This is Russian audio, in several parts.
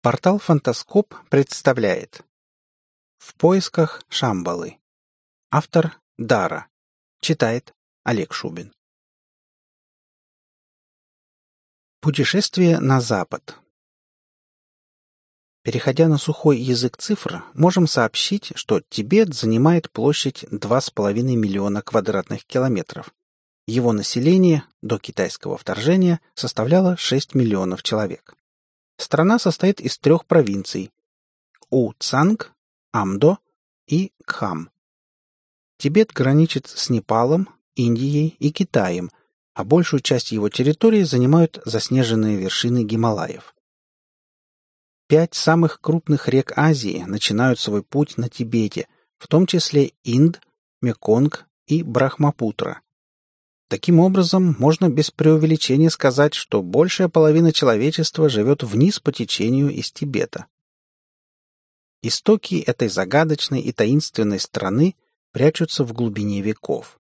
Портал «Фантаскоп» представляет В поисках Шамбалы Автор Дара Читает Олег Шубин Путешествие на запад Переходя на сухой язык цифр, можем сообщить, что Тибет занимает площадь 2,5 миллиона квадратных километров. Его население до китайского вторжения составляло 6 миллионов человек. Страна состоит из трех провинций – У-Цанг, Амдо и Кхам. Тибет граничит с Непалом, Индией и Китаем, а большую часть его территории занимают заснеженные вершины Гималаев. Пять самых крупных рек Азии начинают свой путь на Тибете, в том числе Инд, Меконг и Брахмапутра. Таким образом, можно без преувеличения сказать, что большая половина человечества живет вниз по течению из Тибета. Истоки этой загадочной и таинственной страны прячутся в глубине веков.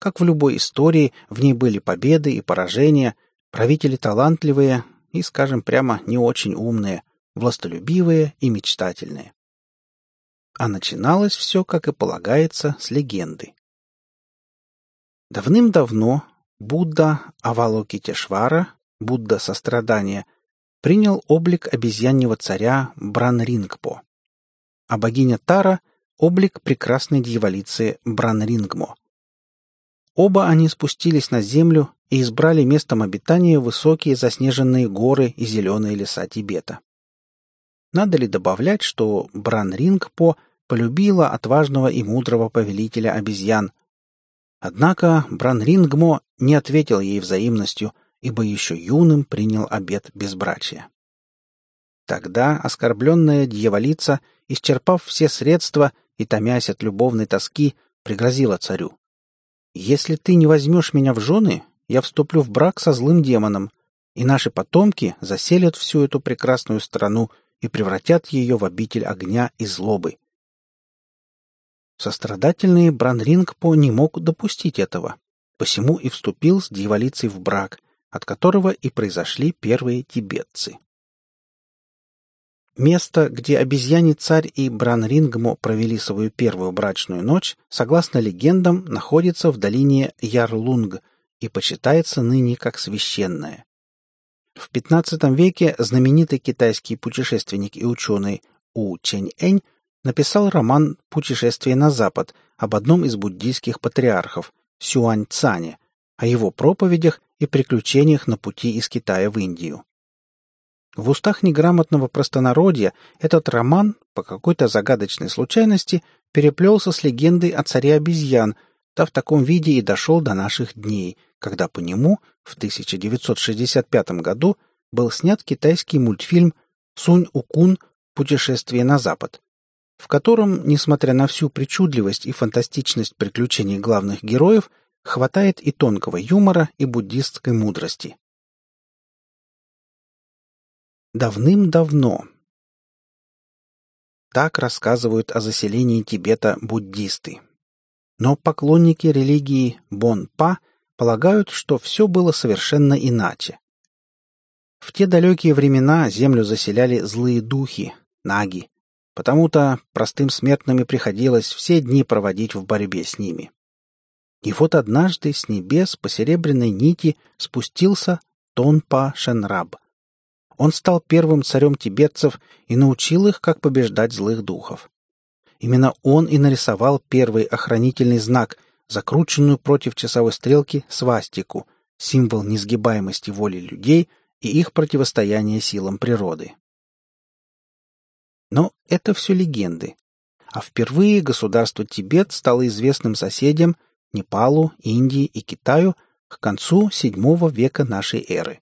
Как в любой истории, в ней были победы и поражения, правители талантливые и, скажем прямо, не очень умные, властолюбивые и мечтательные. А начиналось все, как и полагается, с легенды. Давным-давно Будда Авалокитешвара, Будда сострадания, принял облик обезьяньего царя Бранрингпо, а богиня Тара — облик прекрасной дьяволицы Бранрингмо. Оба они спустились на землю и избрали местом обитания высокие заснеженные горы и зеленые леса Тибета. Надо ли добавлять, что Бранрингпо полюбила отважного и мудрого повелителя обезьян, Однако Бранрингмо не ответил ей взаимностью, ибо еще юным принял обет безбрачия. Тогда оскорбленная дьяволица, исчерпав все средства и томясь от любовной тоски, пригрозила царю. «Если ты не возьмешь меня в жены, я вступлю в брак со злым демоном, и наши потомки заселят всю эту прекрасную страну и превратят ее в обитель огня и злобы. Сострадательный Бранрингпо не мог допустить этого, посему и вступил с дьяволицей в брак, от которого и произошли первые тибетцы. Место, где обезьяний царь и Бранрингмо провели свою первую брачную ночь, согласно легендам, находится в долине Ярлунг и почитается ныне как священное. В XV веке знаменитый китайский путешественник и ученый У Чэнь-Энь написал роман «Путешествие на Запад» об одном из буддийских патриархов, Сюань Цане, о его проповедях и приключениях на пути из Китая в Индию. В устах неграмотного простонародья этот роман, по какой-то загадочной случайности, переплелся с легендой о царе обезьян, да в таком виде и дошел до наших дней, когда по нему в 1965 году был снят китайский мультфильм «Сунь-Укун. Путешествие на Запад», в котором, несмотря на всю причудливость и фантастичность приключений главных героев, хватает и тонкого юмора, и буддистской мудрости. Давным-давно. Так рассказывают о заселении Тибета буддисты. Но поклонники религии Бон-Па полагают, что все было совершенно иначе. В те далекие времена землю заселяли злые духи, наги, Потому-то простым смертным и приходилось все дни проводить в борьбе с ними. И вот однажды с небес по серебряной нити спустился Тонпа Шенраб. Он стал первым царем тибетцев и научил их, как побеждать злых духов. Именно он и нарисовал первый охранительный знак, закрученную против часовой стрелки свастику, символ несгибаемости воли людей и их противостояния силам природы. Но это все легенды. А впервые государство Тибет стало известным соседям Непалу, Индии и Китаю к концу VII века нашей эры.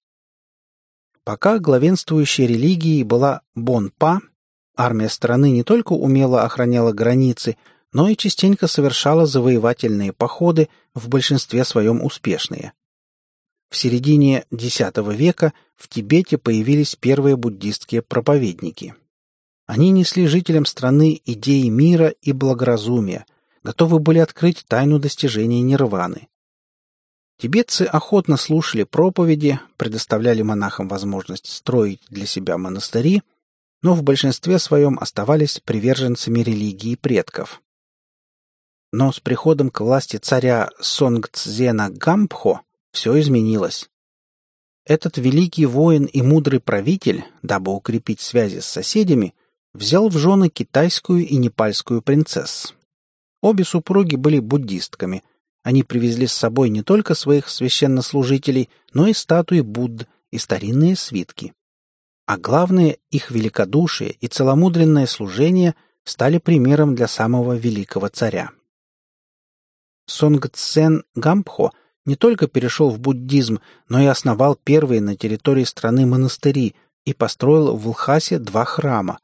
Пока главенствующей религией была Бонпа, армия страны не только умело охраняла границы, но и частенько совершала завоевательные походы, в большинстве своем успешные. В середине X века в Тибете появились первые буддистские проповедники. Они несли жителям страны идеи мира и благоразумия, готовы были открыть тайну достижения нирваны. Тибетцы охотно слушали проповеди, предоставляли монахам возможность строить для себя монастыри, но в большинстве своем оставались приверженцами религии предков. Но с приходом к власти царя Сонгцзена Гампхо все изменилось. Этот великий воин и мудрый правитель, дабы укрепить связи с соседями, взял в жены китайскую и непальскую принцесс. Обе супруги были буддистками. Они привезли с собой не только своих священнослужителей, но и статуи Будд и старинные свитки. А главное, их великодушие и целомудренное служение стали примером для самого великого царя. Сонгцен Гампхо не только перешел в буддизм, но и основал первые на территории страны монастыри и построил в Лхасе два храма.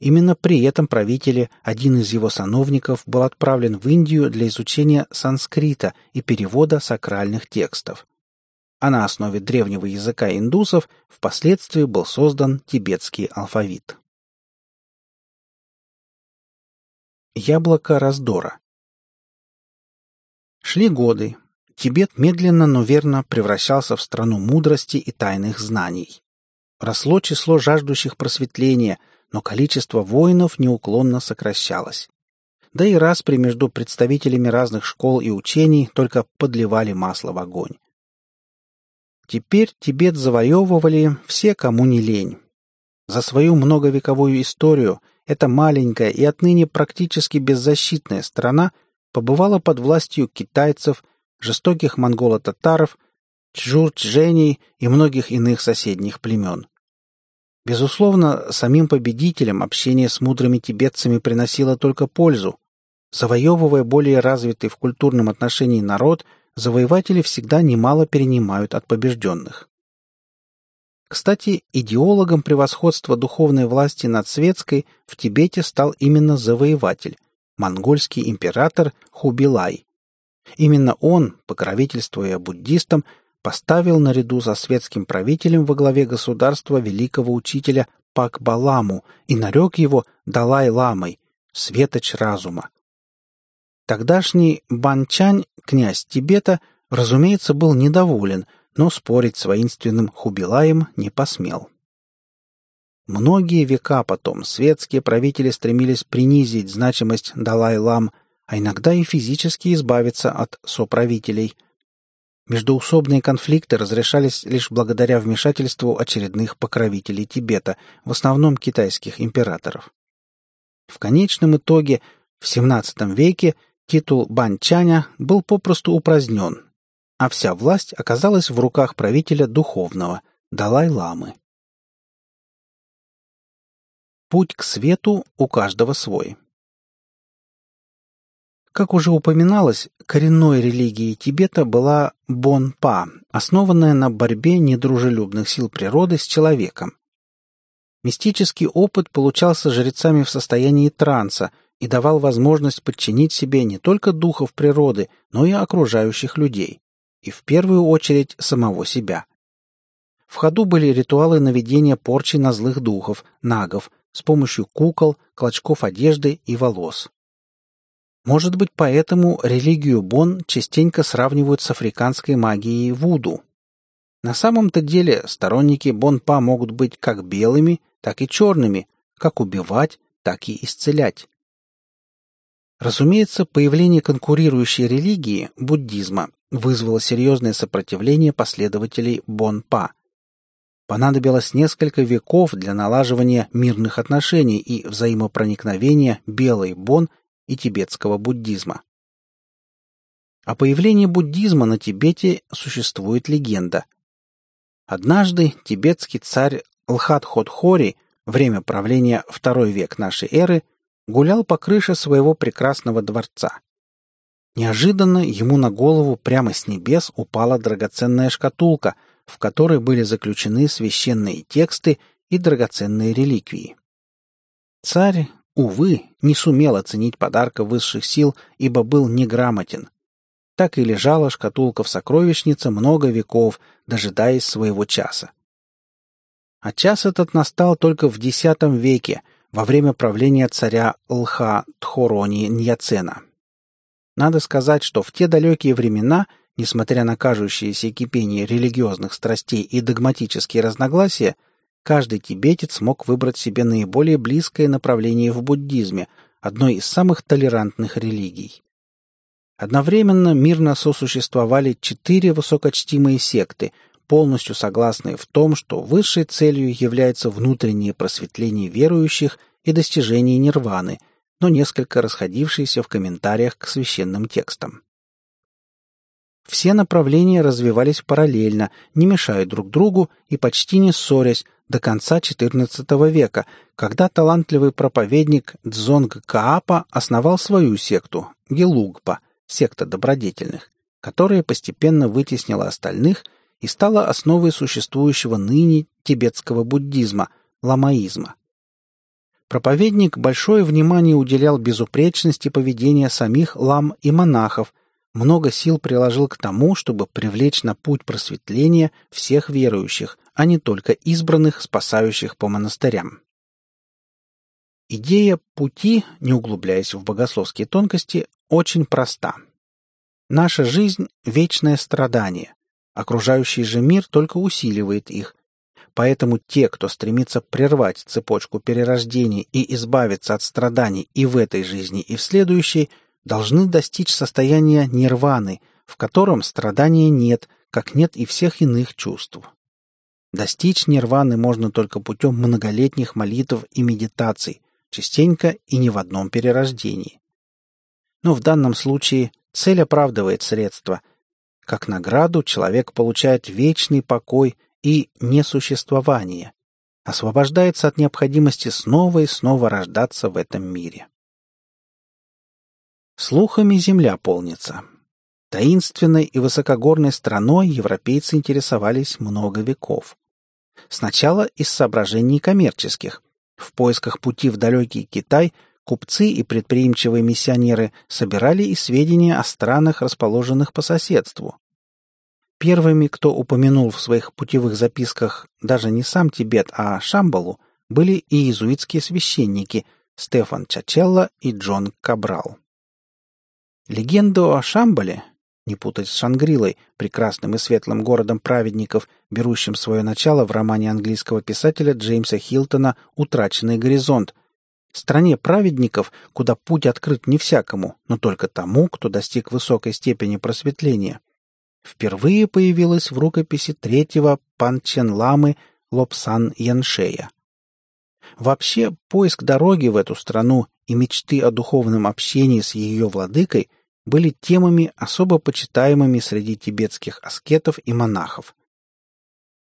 Именно при этом правителе один из его сановников был отправлен в Индию для изучения санскрита и перевода сакральных текстов. А на основе древнего языка индусов впоследствии был создан тибетский алфавит. Яблоко раздора Шли годы, Тибет медленно, но верно превращался в страну мудрости и тайных знаний. Росло число жаждущих просветления, но количество воинов неуклонно сокращалось. Да и распри между представителями разных школ и учений только подливали масло в огонь. Теперь Тибет завоевывали все, кому не лень. За свою многовековую историю эта маленькая и отныне практически беззащитная страна побывала под властью китайцев, жестоких монголо-татаров, чжур-чженей и многих иных соседних племен. Безусловно, самим победителям общение с мудрыми тибетцами приносило только пользу. Завоевывая более развитый в культурном отношении народ, завоеватели всегда немало перенимают от побежденных. Кстати, идеологом превосходства духовной власти над светской в Тибете стал именно завоеватель, монгольский император Хубилай. Именно он, покровительствуя буддистам, поставил наряду со светским правителем во главе государства великого учителя Пакбаламу и нарек его Далай-ламой, светоч разума. Тогдашний Банчань, князь Тибета, разумеется, был недоволен, но спорить с воинственным Хубилаем не посмел. Многие века потом светские правители стремились принизить значимость Далай-лам – а иногда и физически избавиться от соправителей. Междуусобные конфликты разрешались лишь благодаря вмешательству очередных покровителей Тибета, в основном китайских императоров. В конечном итоге в XVII веке титул Банчаня был попросту упразднен, а вся власть оказалась в руках правителя духовного Далай-ламы. Путь к свету у каждого свой. Как уже упоминалось, коренной религией Тибета была Бонпа, основанная на борьбе недружелюбных сил природы с человеком. Мистический опыт получался жрецами в состоянии транса и давал возможность подчинить себе не только духов природы, но и окружающих людей, и в первую очередь самого себя. В ходу были ритуалы наведения порчи на злых духов, нагов, с помощью кукол, клочков одежды и волос. Может быть, поэтому религию Бон частенько сравнивают с африканской магией Вуду. На самом-то деле сторонники Бонпа могут быть как белыми, так и черными, как убивать, так и исцелять. Разумеется, появление конкурирующей религии, буддизма, вызвало серьезное сопротивление последователей Бонпа. Понадобилось несколько веков для налаживания мирных отношений и взаимопроникновения белой Бон и тибетского буддизма. О появлении буддизма на Тибете существует легенда. Однажды тибетский царь Лхат-Хотхори, время правления второй век нашей эры, гулял по крыше своего прекрасного дворца. Неожиданно ему на голову прямо с небес упала драгоценная шкатулка, в которой были заключены священные тексты и драгоценные реликвии. Царь увы, не сумел оценить подарка высших сил, ибо был неграмотен. Так и лежала шкатулка в сокровищнице много веков, дожидаясь своего часа. А час этот настал только в X веке, во время правления царя Лха Тхорони Ньяцена. Надо сказать, что в те далекие времена, несмотря на кажущееся кипение религиозных страстей и догматические разногласия, каждый тибетец мог выбрать себе наиболее близкое направление в буддизме, одной из самых толерантных религий. Одновременно мирно сосуществовали четыре высокочтимые секты, полностью согласные в том, что высшей целью является внутреннее просветление верующих и достижение нирваны, но несколько расходившиеся в комментариях к священным текстам. Все направления развивались параллельно, не мешая друг другу и почти не ссорясь до конца XIV века, когда талантливый проповедник Дзонг Каапа основал свою секту – Гелугпа, секта добродетельных, которая постепенно вытеснила остальных и стала основой существующего ныне тибетского буддизма – ламаизма. Проповедник большое внимание уделял безупречности поведения самих лам и монахов, много сил приложил к тому, чтобы привлечь на путь просветления всех верующих, а не только избранных, спасающих по монастырям. Идея пути, не углубляясь в богословские тонкости, очень проста. Наша жизнь — вечное страдание. Окружающий же мир только усиливает их. Поэтому те, кто стремится прервать цепочку перерождений и избавиться от страданий и в этой жизни, и в следующей, должны достичь состояния нирваны, в котором страдания нет, как нет и всех иных чувств. Достичь нирваны можно только путем многолетних молитв и медитаций, частенько и не в одном перерождении. Но в данном случае цель оправдывает средства. Как награду человек получает вечный покой и несуществование, освобождается от необходимости снова и снова рождаться в этом мире. Слухами земля полнится. Таинственной и высокогорной страной европейцы интересовались много веков. Сначала из соображений коммерческих. В поисках пути в далекий Китай купцы и предприимчивые миссионеры собирали и сведения о странах, расположенных по соседству. Первыми, кто упомянул в своих путевых записках даже не сам Тибет, а Шамбалу, были и иезуитские священники Стефан Чачелло и Джон Кабрал. Легенду о Шамбале, не путать с Шангрилой, прекрасным и светлым городом праведников, берущим свое начало в романе английского писателя Джеймса Хилтона «Утраченный горизонт», стране праведников, куда путь открыт не всякому, но только тому, кто достиг высокой степени просветления, впервые появилась в рукописи третьего Панчен-ламы Лобсан Яншея. Вообще, поиск дороги в эту страну и мечты о духовном общении с ее владыкой были темами, особо почитаемыми среди тибетских аскетов и монахов.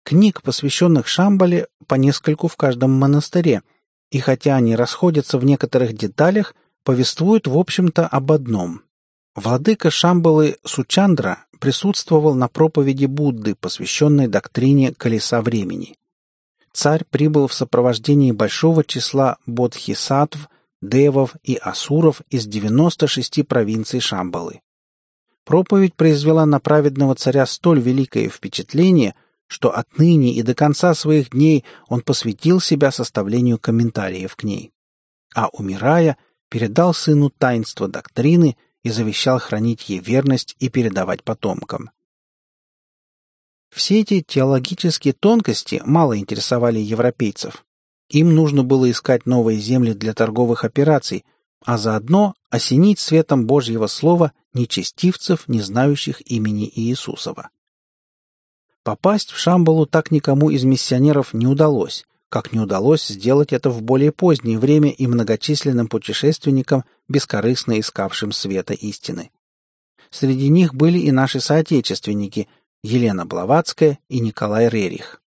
Книг, посвященных Шамбале, по нескольку в каждом монастыре, и хотя они расходятся в некоторых деталях, повествуют, в общем-то, об одном. Владыка Шамбалы Сучандра присутствовал на проповеди Будды, посвященной доктрине колеса времени. Царь прибыл в сопровождении большого числа бодхисаттв, девов и асуров из 96 провинций Шамбалы. Проповедь произвела на праведного царя столь великое впечатление, что отныне и до конца своих дней он посвятил себя составлению комментариев к ней. А умирая, передал сыну таинство доктрины и завещал хранить ей верность и передавать потомкам. Все эти теологические тонкости мало интересовали европейцев. Им нужно было искать новые земли для торговых операций, а заодно осенить светом Божьего Слова нечестивцев, не знающих имени Иисусова. Попасть в Шамбалу так никому из миссионеров не удалось, как не удалось сделать это в более позднее время и многочисленным путешественникам, бескорыстно искавшим света истины. Среди них были и наши соотечественники Елена Блаватская и Николай Рерих.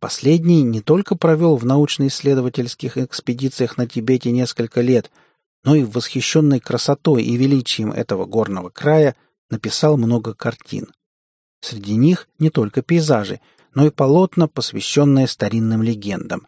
Последний не только провел в научно-исследовательских экспедициях на Тибете несколько лет, но и восхищенной красотой и величием этого горного края написал много картин. Среди них не только пейзажи, но и полотна, посвященные старинным легендам.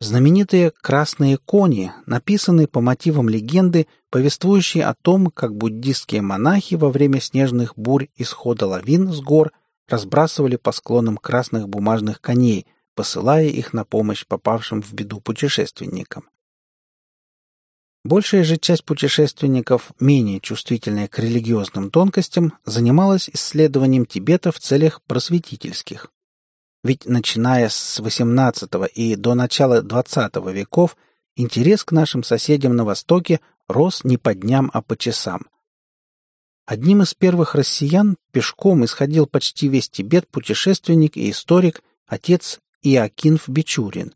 Знаменитые «Красные кони» написаны по мотивам легенды, повествующей о том, как буддистские монахи во время снежных бурь и схода лавин с гор разбрасывали по склонам красных бумажных коней, посылая их на помощь попавшим в беду путешественникам. Большая же часть путешественников, менее чувствительная к религиозным тонкостям, занималась исследованием Тибета в целях просветительских. ведь начиная с XVIII и до начала XX веков интерес к нашим соседям на Востоке рос не по дням, а по часам. Одним из первых россиян пешком исходил почти весь Тибет путешественник и историк отец Иокинф Бичурин.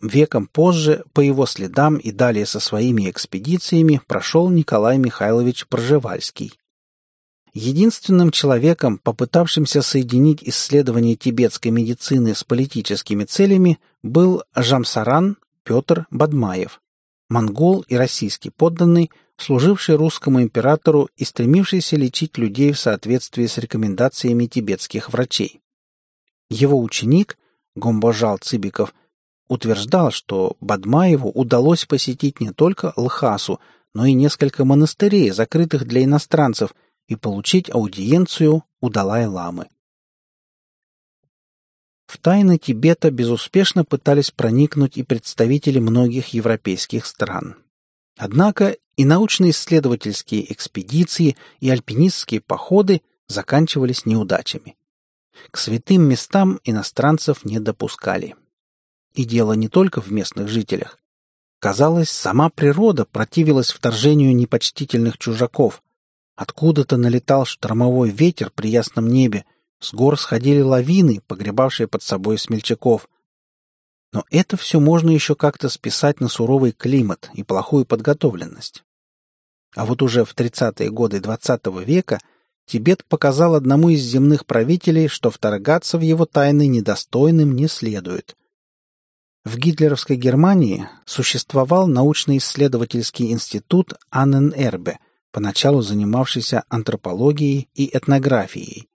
Веком позже, по его следам и далее со своими экспедициями, прошел Николай Михайлович Пржевальский. Единственным человеком, попытавшимся соединить исследования тибетской медицины с политическими целями, был Жамсаран Петр Бадмаев, монгол и российский подданный, служивший русскому императору и стремившийся лечить людей в соответствии с рекомендациями тибетских врачей. Его ученик, Гомбожал Цыбиков, утверждал, что Бадмаеву удалось посетить не только Лхасу, но и несколько монастырей, закрытых для иностранцев, и получить аудиенцию у Далай-ламы. В тайны Тибета безуспешно пытались проникнуть и представители многих европейских стран. Однако и научно-исследовательские экспедиции, и альпинистские походы заканчивались неудачами. К святым местам иностранцев не допускали. И дело не только в местных жителях. Казалось, сама природа противилась вторжению непочтительных чужаков. Откуда-то налетал штормовой ветер при ясном небе, с гор сходили лавины, погребавшие под собой смельчаков. Но это все можно еще как-то списать на суровый климат и плохую подготовленность. А вот уже в 30-е годы XX -го века Тибет показал одному из земных правителей, что вторгаться в его тайны недостойным не следует. В гитлеровской Германии существовал научно-исследовательский институт Аннен-Эрбе, поначалу занимавшийся антропологией и этнографией.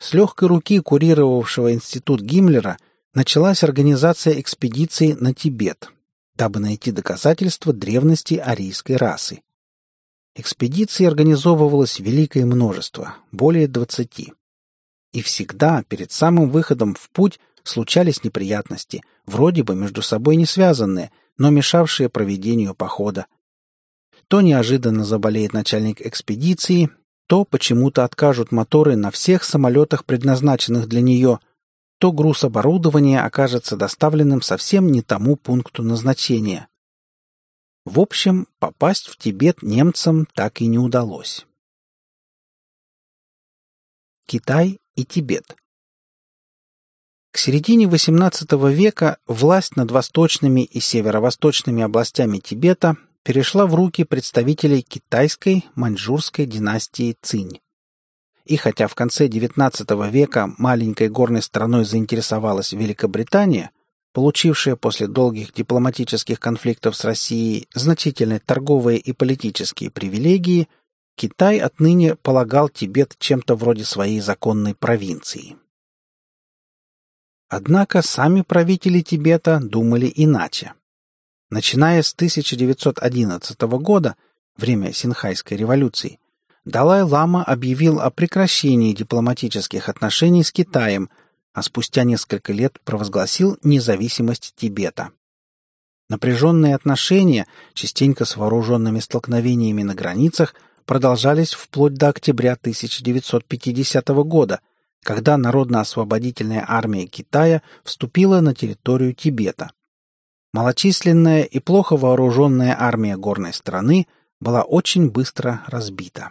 С легкой руки курировавшего институт Гиммлера началась организация экспедиций на Тибет, дабы найти доказательства древности арийской расы. Экспедиций организовывалось великое множество, более двадцати. И всегда перед самым выходом в путь случались неприятности, вроде бы между собой не связанные, но мешавшие проведению похода. То неожиданно заболеет начальник экспедиции, то почему-то откажут моторы на всех самолетах, предназначенных для нее, то груз оборудования окажется доставленным совсем не тому пункту назначения. В общем, попасть в Тибет немцам так и не удалось. Китай и Тибет К середине XVIII века власть над восточными и северо-восточными областями Тибета перешла в руки представителей китайской маньчжурской династии Цинь. И хотя в конце XIX века маленькой горной страной заинтересовалась Великобритания, получившая после долгих дипломатических конфликтов с Россией значительные торговые и политические привилегии, Китай отныне полагал Тибет чем-то вроде своей законной провинции. Однако сами правители Тибета думали иначе. Начиная с 1911 года, время Синхайской революции, Далай-лама объявил о прекращении дипломатических отношений с Китаем, а спустя несколько лет провозгласил независимость Тибета. Напряженные отношения, частенько с вооруженными столкновениями на границах, продолжались вплоть до октября 1950 года, когда Народно-освободительная армия Китая вступила на территорию Тибета. Малочисленная и плохо вооруженная армия горной страны была очень быстро разбита.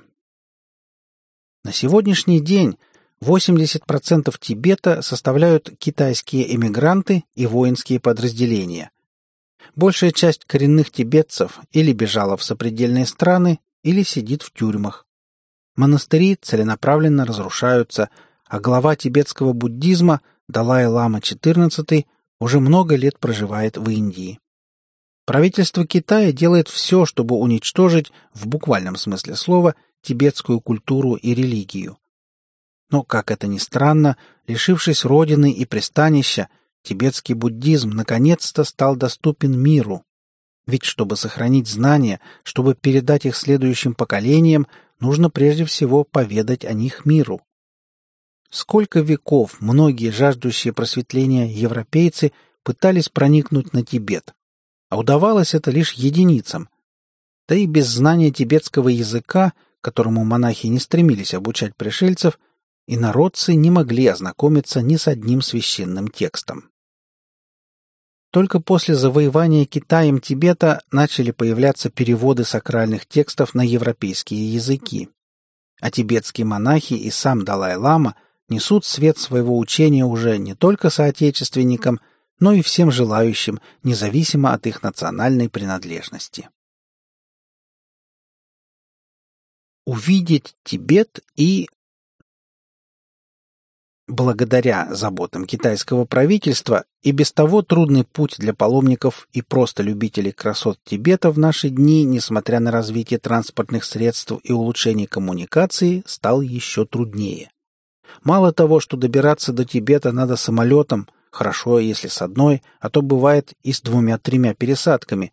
На сегодняшний день 80% Тибета составляют китайские эмигранты и воинские подразделения. Большая часть коренных тибетцев или бежала в сопредельные страны, или сидит в тюрьмах. Монастыри целенаправленно разрушаются, а глава тибетского буддизма Далай-лама XIV уже много лет проживает в Индии. Правительство Китая делает все, чтобы уничтожить, в буквальном смысле слова, тибетскую культуру и религию. Но, как это ни странно, лишившись родины и пристанища, тибетский буддизм наконец-то стал доступен миру. Ведь чтобы сохранить знания, чтобы передать их следующим поколениям, нужно прежде всего поведать о них миру. Сколько веков многие жаждущие просветления европейцы пытались проникнуть на Тибет, а удавалось это лишь единицам. Да и без знания тибетского языка, которому монахи не стремились обучать пришельцев, и народцы не могли ознакомиться ни с одним священным текстом. Только после завоевания Китаем Тибета начали появляться переводы сакральных текстов на европейские языки. А тибетские монахи и сам Далай-лама несут свет своего учения уже не только соотечественникам, но и всем желающим, независимо от их национальной принадлежности. Увидеть Тибет и Благодаря заботам китайского правительства и без того трудный путь для паломников и просто любителей красот Тибета в наши дни, несмотря на развитие транспортных средств и улучшение коммуникации, стал еще труднее. Мало того, что добираться до Тибета надо самолетом, хорошо, если с одной, а то бывает и с двумя-тремя пересадками,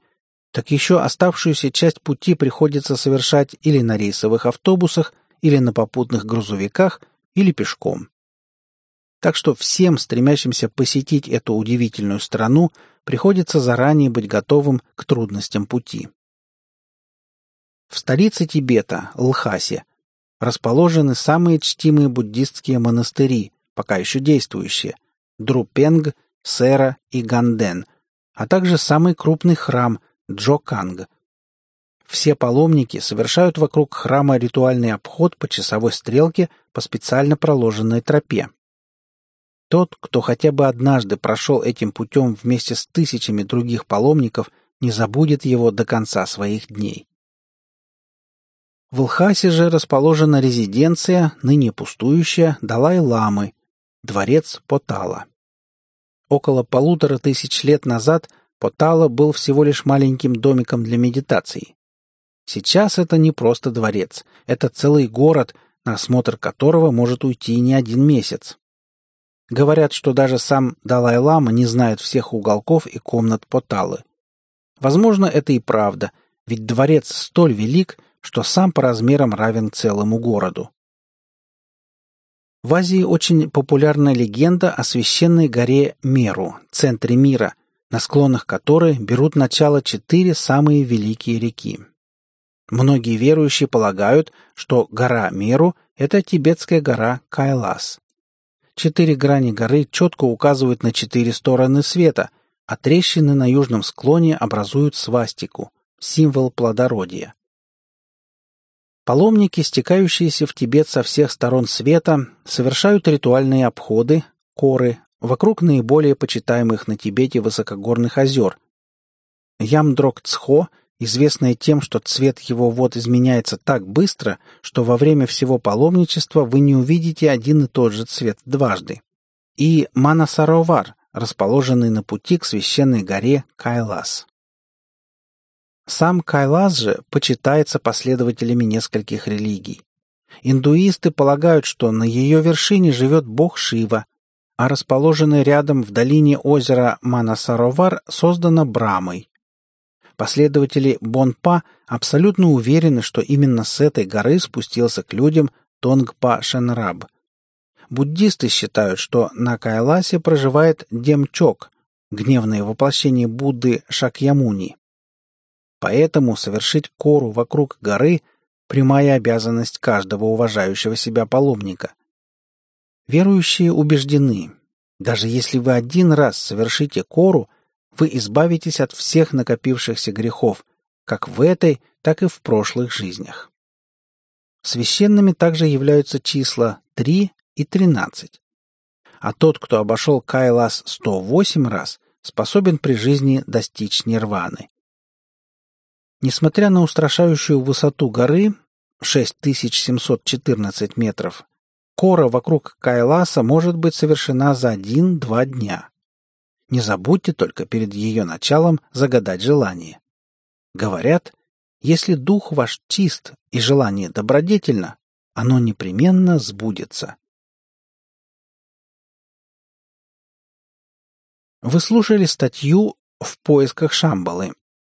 так еще оставшуюся часть пути приходится совершать или на рейсовых автобусах, или на попутных грузовиках, или пешком. Так что всем, стремящимся посетить эту удивительную страну, приходится заранее быть готовым к трудностям пути. В столице Тибета, Лхасе, расположены самые чтимые буддистские монастыри, пока еще действующие – Друпенг, Сера и Ганден, а также самый крупный храм – Джоканг. Все паломники совершают вокруг храма ритуальный обход по часовой стрелке по специально проложенной тропе. Тот, кто хотя бы однажды прошел этим путем вместе с тысячами других паломников, не забудет его до конца своих дней. В Лхасе же расположена резиденция, ныне пустующая, Далай-ламы, дворец Потала. Около полутора тысяч лет назад Потала был всего лишь маленьким домиком для медитации. Сейчас это не просто дворец, это целый город, на осмотр которого может уйти не один месяц. Говорят, что даже сам Далай-лама не знает всех уголков и комнат Поталы. Возможно, это и правда, ведь дворец столь велик, что сам по размерам равен целому городу. В Азии очень популярна легенда о священной горе Меру, центре мира, на склонах которой берут начало четыре самые великие реки. Многие верующие полагают, что гора Меру – это тибетская гора Кайлас. Четыре грани горы четко указывают на четыре стороны света, а трещины на южном склоне образуют свастику, символ плодородия. Паломники, стекающиеся в Тибет со всех сторон света, совершают ритуальные обходы, коры, вокруг наиболее почитаемых на Тибете высокогорных озер. Ямдрок-Цхо известное тем, что цвет его вод изменяется так быстро, что во время всего паломничества вы не увидите один и тот же цвет дважды. И Манасаровар, расположенный на пути к священной горе Кайлас. Сам Кайлас же почитается последователями нескольких религий. Индуисты полагают, что на ее вершине живет бог Шива, а расположенный рядом в долине озера Манасаровар создано Брамой. Последователи Бонпа абсолютно уверены, что именно с этой горы спустился к людям Тонгпа Шенраб. Буддисты считают, что на Кайласе проживает Демчок, гневное воплощение Будды Шакьямуни. Поэтому совершить кору вокруг горы – прямая обязанность каждого уважающего себя паломника. Верующие убеждены, даже если вы один раз совершите кору – вы избавитесь от всех накопившихся грехов, как в этой, так и в прошлых жизнях. Священными также являются числа 3 и 13. А тот, кто обошел Кайлас 108 раз, способен при жизни достичь нирваны. Несмотря на устрашающую высоту горы 6714 метров, кора вокруг Кайласа может быть совершена за один-два дня. Не забудьте только перед ее началом загадать желание. Говорят, если дух ваш чист и желание добродетельно, оно непременно сбудется. Вы слушали статью «В поисках Шамбалы».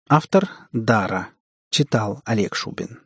Автор Дара. Читал Олег Шубин.